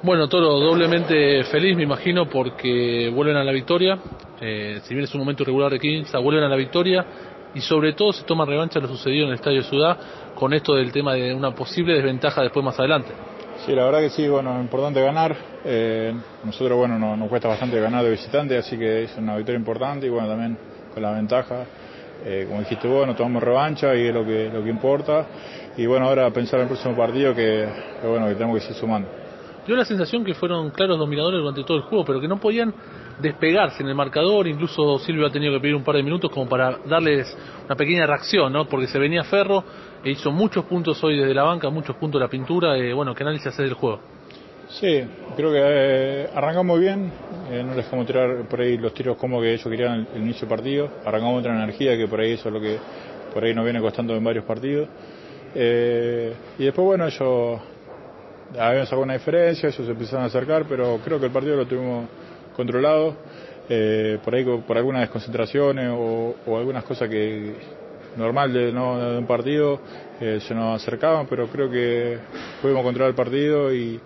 Bueno, Toro, doblemente feliz, me imagino, porque vuelven a la victoria. Eh, si bien es un momento irregular de 15, vuelven a la victoria y sobre todo se toma revancha lo sucedido en el Estadio Ciudad con esto del tema de una posible desventaja después más adelante. Sí, la verdad que sí, bueno, es importante ganar. Eh, nosotros, bueno, nos, cuesta bastante ganar de visitante, así que es una victoria importante y bueno, también con la ventaja. Eh, como dijiste vos, nos tomamos revancha y es lo que, lo que importa. Y bueno, ahora pensar en el próximo partido que, que bueno, que tenemos que seguir sumando dio la sensación que fueron claros dominadores durante todo el juego, pero que no podían despegarse en el marcador. Incluso Silvio ha tenido que pedir un par de minutos como para darles una pequeña reacción, ¿no? Porque se venía Ferro e hizo muchos puntos hoy desde la banca, muchos puntos de la pintura. Eh, bueno, ¿qué análisis hace del juego? Sí, creo que eh, arrancamos bien, eh, no dejamos tirar por ahí los tiros como que ellos querían el, el inicio del partido, arrancamos otra energía que por ahí eso es lo que por ahí nos viene costando en varios partidos. Eh, y después, bueno, ellos habíamos alguna diferencia, ellos se empezaron a acercar, pero creo que el partido lo tuvimos controlado. Eh, por ahí por algunas desconcentraciones o, o, algunas cosas que normal de, ¿no? de un partido eh, se nos acercaban, pero creo que pudimos controlar el partido y,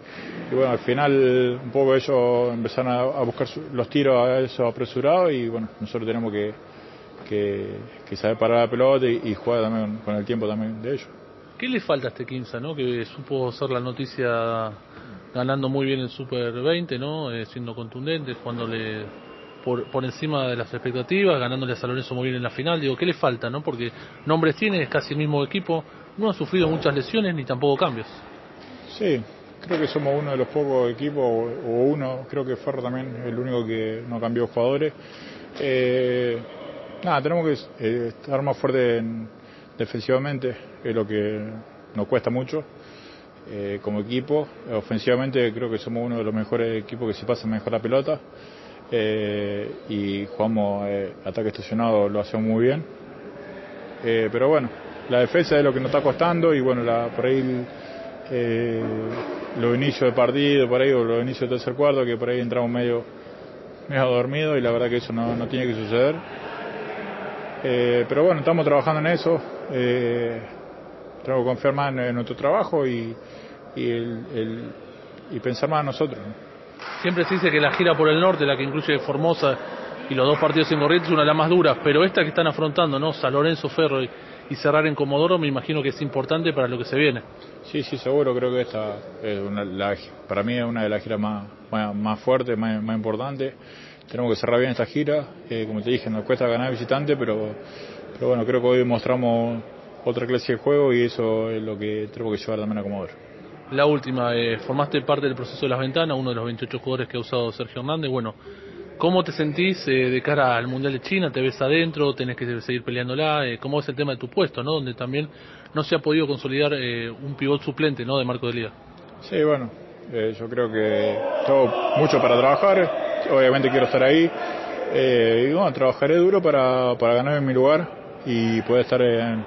bueno, al final un poco ellos empezaron a, buscar su, los tiros a eso apresurados y bueno, nosotros tenemos que saber parar la pelota y, y jugar también con el tiempo también de ellos. ¿Qué le falta a este Quinza, no? Que supo ser la noticia ganando muy bien el Super 20, ¿no? Eh, siendo contundente, jugándole por, por encima de las expectativas, ganándole a San Lorenzo muy bien en la final. Digo, ¿qué le falta, no? Porque nombres tiene, es casi el mismo equipo, no ha sufrido muchas lesiones ni tampoco cambios. Sí, creo que somos uno de los pocos equipos, o uno, creo que Ferro también el único que no cambió jugadores. Eh, nada, tenemos que eh, estar más fuerte en defensivamente, es lo que nos cuesta mucho eh, como equipo. Ofensivamente creo que somos uno de los mejores equipos que se pasa mejor la pelota eh, y jugamos eh, ataque estacionado, lo hacemos muy bien. Eh, pero bueno, la defensa es lo que nos está costando y bueno, la, por ahí eh, los inicios de partido, por ahí, los inicios del tercer cuarto, que por ahí entramos medio, medio dormidos y la verdad que eso no, no tiene que suceder. Eh, pero bueno, estamos trabajando en eso. Eh, que confiar más en, nuestro trabajo y, y, el, el, y, pensar más en nosotros. Siempre se dice que la gira por el norte, la que incluye Formosa y los dos partidos en Corrientes, es una de las más duras, pero esta que están afrontando, ¿no? San Lorenzo, Ferro y, y cerrar en Comodoro, me imagino que es importante para lo que se viene. Sí, sí, seguro, creo que esta es una, la, para mí es una de las giras más, más, más fuertes, más, más importantes tenemos que cerrar bien esta gira. Eh, como te dije, nos cuesta ganar visitante, pero, pero bueno, creo que hoy mostramos otra clase de juego y eso es lo que tenemos que llevar también a Comodoro. La última, eh, formaste parte del proceso de las ventanas, uno de los 28 jugadores que ha usado Sergio Hernández. Bueno, ¿cómo te sentís eh, de cara al Mundial de China? ¿Te ves adentro? ¿Tenés que seguir peleándola? Eh, ¿Cómo es el tema de tu puesto, no? Donde también no se ha podido consolidar eh, un pivot suplente, ¿no? De Marco de Liga. Sí, bueno, eh, yo creo que tengo mucho para trabajar obviamente quiero estar ahí. Eh, y bueno, trabajaré duro para, para ganar en mi lugar y poder estar en,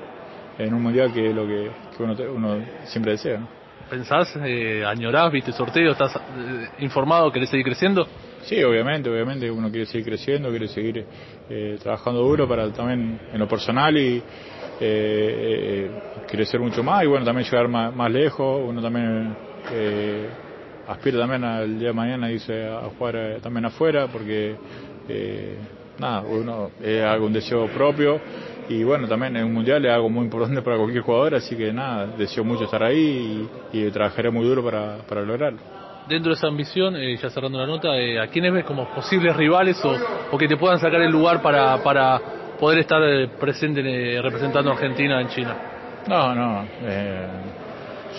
en un mundial que es lo que, que uno, uno, siempre desea. ¿no? ¿Pensás, eh, añorás, viste sorteo, estás eh, informado, querés seguir creciendo? Sí, obviamente, obviamente uno quiere seguir creciendo, quiere seguir eh, trabajando duro para también en lo personal y eh, crecer mucho más y bueno, también llegar más, más lejos, uno también aspiro también al día de mañana irse a jugar eh, también afuera porque eh, nada, uno es algo un deseo propio y bueno, también en un mundial es algo muy importante para cualquier jugador, así que nada, deseo mucho estar ahí y, y trabajaré muy duro para, para lograrlo. Dentro de esa ambición, eh, ya cerrando la nota, eh, ¿a quiénes ves como posibles rivales o, o, que te puedan sacar el lugar para, para poder estar presente representando a Argentina en China? No, no. Eh,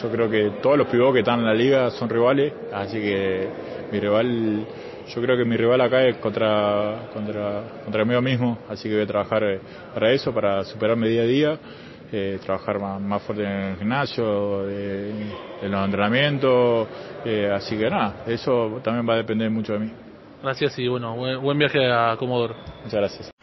yo creo que todos los pivots que están en la liga son rivales, así que mi rival, yo creo que mi rival acá es contra, contra, contra mí mismo, así que voy a trabajar para eso, para superarme día a día, eh, trabajar más, más, fuerte en el gimnasio, de, en los entrenamientos, eh, así que nada, eso también va a depender mucho de mí. Gracias y bueno, buen, buen viaje a Comodoro. Muchas gracias.